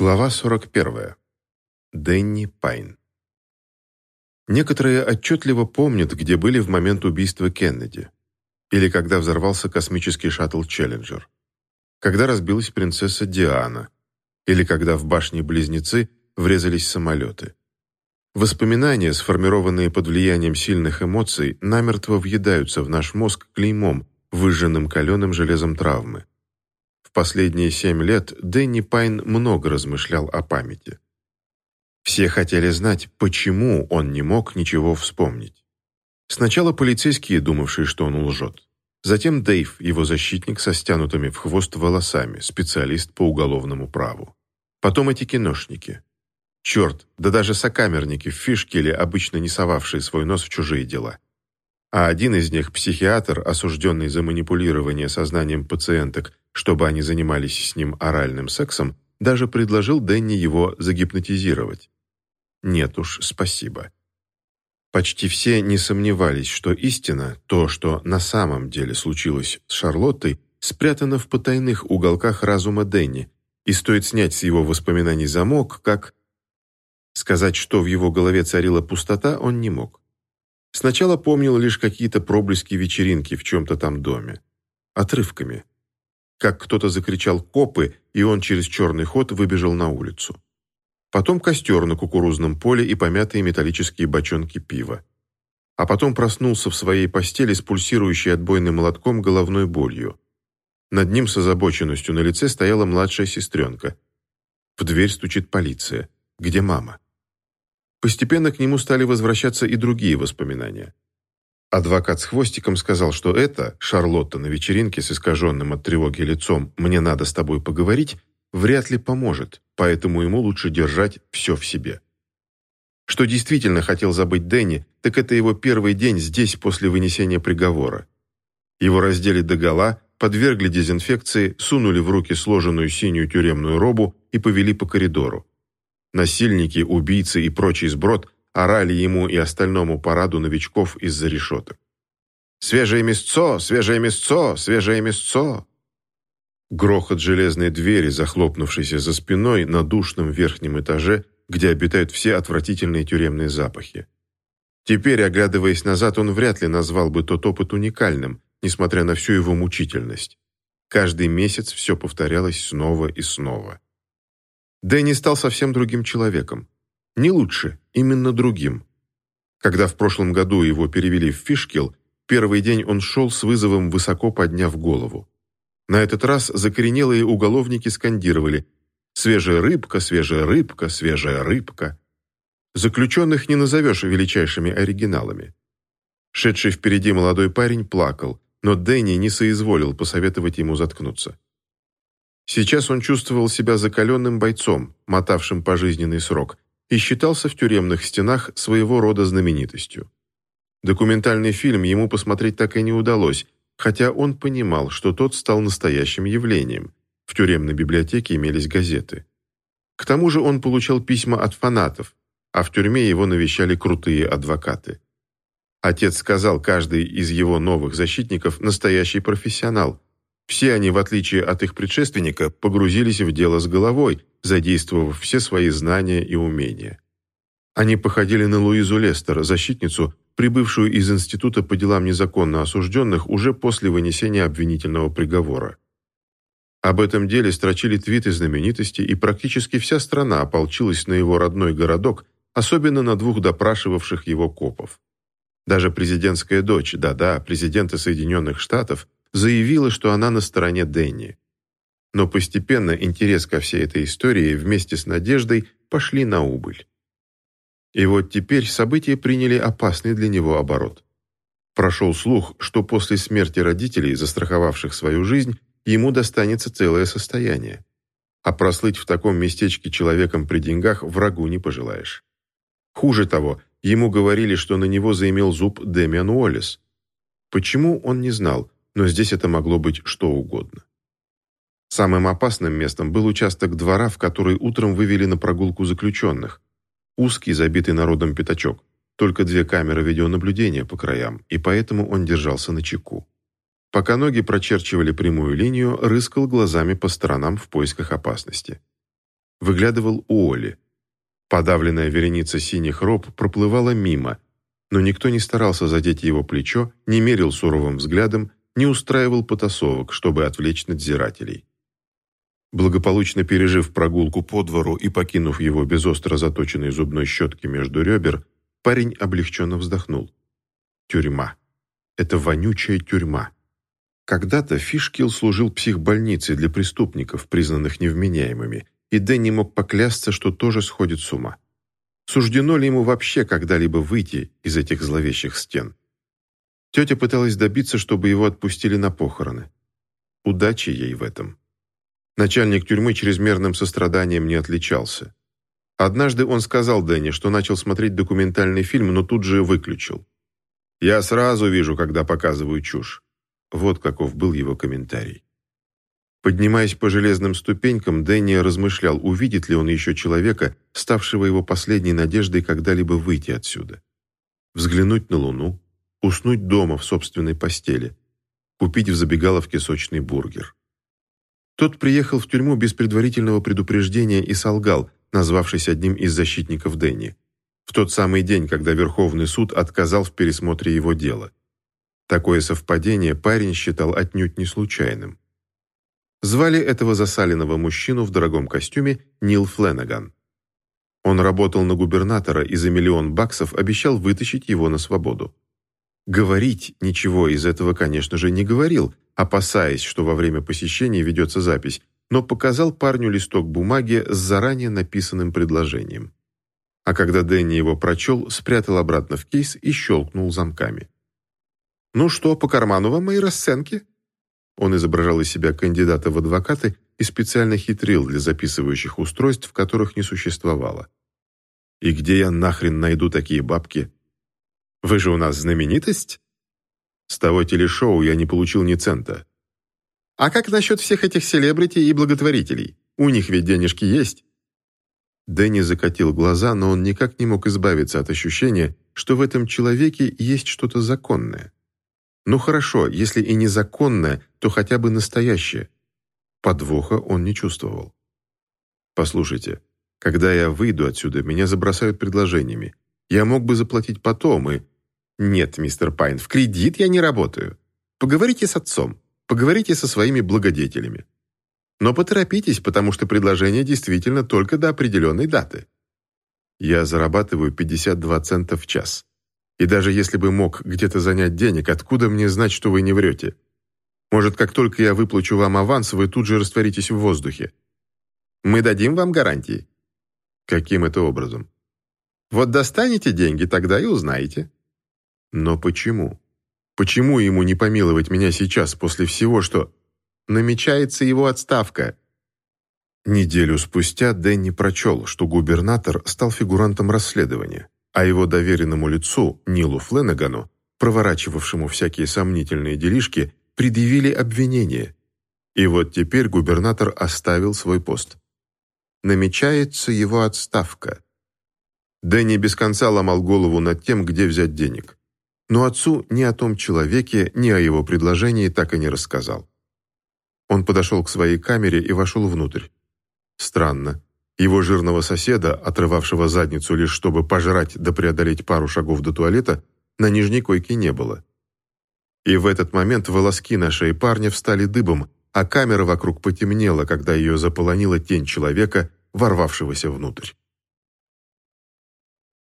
Глава 41. Дэнни Пайн. Некоторые отчетливо помнят, где были в момент убийства Кеннеди. Или когда взорвался космический шаттл «Челленджер». Когда разбилась принцесса Диана. Или когда в башне-близнецы врезались самолеты. Воспоминания, сформированные под влиянием сильных эмоций, намертво въедаются в наш мозг клеймом, выжженным каленым железом травмы. Последние семь лет Дэнни Пайн много размышлял о памяти. Все хотели знать, почему он не мог ничего вспомнить. Сначала полицейские, думавшие, что он лжет. Затем Дэйв, его защитник со стянутыми в хвост волосами, специалист по уголовному праву. Потом эти киношники. Черт, да даже сокамерники в Фишкеле, обычно не совавшие свой нос в чужие дела. А один из них, психиатр, осужденный за манипулирование сознанием пациенток, чтобы они занимались с ним оральным сексом, даже предложил Дэнни его загипнотизировать. Нет уж, спасибо. Почти все не сомневались, что истина, то, что на самом деле случилось с Шарлоттой, спрятано в потайных уголках разума Дэнни, и стоит снять с его воспоминаний замок, как... Сказать, что в его голове царила пустота, он не мог. Сначала помнил лишь какие-то проблески вечеринки в чем-то там доме. Отрывками как кто-то закричал «копы», и он через черный ход выбежал на улицу. Потом костер на кукурузном поле и помятые металлические бочонки пива. А потом проснулся в своей постели с пульсирующей отбойным молотком головной болью. Над ним с озабоченностью на лице стояла младшая сестренка. В дверь стучит полиция. Где мама? Постепенно к нему стали возвращаться и другие воспоминания. Адвокат с хвостиком сказал, что это, Шарлотта на вечеринке с искаженным от тревоги лицом «мне надо с тобой поговорить», вряд ли поможет, поэтому ему лучше держать все в себе. Что действительно хотел забыть Дэнни, так это его первый день здесь после вынесения приговора. Его раздели догола, подвергли дезинфекции, сунули в руки сложенную синюю тюремную робу и повели по коридору. Насильники, убийцы и прочий сброд – орали ему и остальному параду новичков из-за решеток. «Свежее мясцо! Свежее мясцо! Свежее мясцо!» Грохот железной двери, захлопнувшейся за спиной на душном верхнем этаже, где обитают все отвратительные тюремные запахи. Теперь, оглядываясь назад, он вряд ли назвал бы тот опыт уникальным, несмотря на всю его мучительность. Каждый месяц все повторялось снова и снова. Дэнни стал совсем другим человеком. Не лучше, именно другим. Когда в прошлом году его перевели в Фишкел, первый день он шел с вызовом, высоко подняв голову. На этот раз закоренелые уголовники скандировали «Свежая рыбка, свежая рыбка, свежая рыбка». Заключенных не назовешь величайшими оригиналами. Шедший впереди молодой парень плакал, но Дэнни не соизволил посоветовать ему заткнуться. Сейчас он чувствовал себя закаленным бойцом, мотавшим пожизненный срок, и считался в тюремных стенах своего рода знаменитостью. Документальный фильм ему посмотреть так и не удалось, хотя он понимал, что тот стал настоящим явлением. В тюремной библиотеке имелись газеты. К тому же он получал письма от фанатов, а в тюрьме его навещали крутые адвокаты. Отец сказал, каждый из его новых защитников – настоящий профессионал. Все они, в отличие от их предшественника, погрузились в дело с головой, задействовав все свои знания и умения. Они походили на Луизу Лестер, защитницу, прибывшую из Института по делам незаконно осужденных уже после вынесения обвинительного приговора. Об этом деле строчили твиты знаменитости, и практически вся страна ополчилась на его родной городок, особенно на двух допрашивавших его копов. Даже президентская дочь, да-да, президента Соединенных Штатов, заявила, что она на стороне Дэнни. Но постепенно интерес ко всей этой истории вместе с надеждой пошли на убыль. И вот теперь события приняли опасный для него оборот. Прошел слух, что после смерти родителей, застраховавших свою жизнь, ему достанется целое состояние. А прослыть в таком местечке человеком при деньгах врагу не пожелаешь. Хуже того, ему говорили, что на него заимел зуб Дэмиан Уоллес. Почему, он не знал, но здесь это могло быть что угодно. Самым опасным местом был участок двора, в который утром вывели на прогулку заключенных. Узкий, забитый народом пятачок. Только две камеры видеонаблюдения по краям, и поэтому он держался на чеку. Пока ноги прочерчивали прямую линию, рыскал глазами по сторонам в поисках опасности. выглядывал Уолли. Подавленная вереница синих роб проплывала мимо, но никто не старался задеть его плечо, не мерил суровым взглядом, не устраивал потасовок, чтобы отвлечь надзирателей. Благополучно пережив прогулку по двору и покинув его без остро заточенной зубной щетки между ребер, парень облегченно вздохнул. Тюрьма. Это вонючая тюрьма. Когда-то Фишкил служил психбольницей для преступников, признанных невменяемыми, и Дэнни мог поклясться, что тоже сходит с ума. Суждено ли ему вообще когда-либо выйти из этих зловещих стен? Тетя пыталась добиться, чтобы его отпустили на похороны. Удачи ей в этом. Начальник тюрьмы чрезмерным состраданием не отличался. Однажды он сказал Дэнни, что начал смотреть документальный фильм, но тут же выключил. «Я сразу вижу, когда показываю чушь». Вот каков был его комментарий. Поднимаясь по железным ступенькам, Дэнни размышлял, увидит ли он еще человека, ставшего его последней надеждой когда-либо выйти отсюда. Взглянуть на Луну, уснуть дома в собственной постели, купить в забегаловке сочный бургер. Тот приехал в тюрьму без предварительного предупреждения и солгал, назвавшись одним из защитников Дэнни, в тот самый день, когда Верховный суд отказал в пересмотре его дела. Такое совпадение парень считал отнюдь не случайным. Звали этого засаленного мужчину в дорогом костюме Нил Фленаган. Он работал на губернатора и за миллион баксов обещал вытащить его на свободу. Говорить ничего из этого, конечно же, не говорил, опасаясь, что во время посещения ведется запись, но показал парню листок бумаги с заранее написанным предложением. А когда Дэнни его прочел, спрятал обратно в кейс и щелкнул замками. «Ну что, по карману вам мои расценки?» Он изображал из себя кандидата в адвокаты и специально хитрил для записывающих устройств, которых не существовало. «И где я нахрен найду такие бабки?» Вы же у нас знаменитость?» С того телешоу я не получил ни цента. «А как насчет всех этих селебрити и благотворителей? У них ведь денежки есть». Дэнни закатил глаза, но он никак не мог избавиться от ощущения, что в этом человеке есть что-то законное. Ну хорошо, если и незаконное, то хотя бы настоящее. Подвоха он не чувствовал. «Послушайте, когда я выйду отсюда, меня забросают предложениями. Я мог бы заплатить потом и... Нет, мистер Пайн, в кредит я не работаю. Поговорите с отцом, поговорите со своими благодетелями. Но поторопитесь, потому что предложение действительно только до определенной даты. Я зарабатываю 52 цента в час. И даже если бы мог где-то занять денег, откуда мне знать, что вы не врете? Может, как только я выплачу вам аванс, вы тут же растворитесь в воздухе. Мы дадим вам гарантии. Каким это образом? Вот достанете деньги, тогда и узнаете». «Но почему? Почему ему не помиловать меня сейчас, после всего, что...» «Намечается его отставка». Неделю спустя Дэнни прочел, что губернатор стал фигурантом расследования, а его доверенному лицу, Нилу Фленагану, проворачивавшему всякие сомнительные делишки, предъявили обвинение. И вот теперь губернатор оставил свой пост. Намечается его отставка. Дэнни без конца ломал голову над тем, где взять денег. Но отцу ни о том человеке, ни о его предложении так и не рассказал. Он подошел к своей камере и вошел внутрь. Странно. Его жирного соседа, отрывавшего задницу лишь чтобы пожрать да преодолеть пару шагов до туалета, на нижней койке не было. И в этот момент волоски на шее парня встали дыбом, а камера вокруг потемнела, когда ее заполонила тень человека, ворвавшегося внутрь.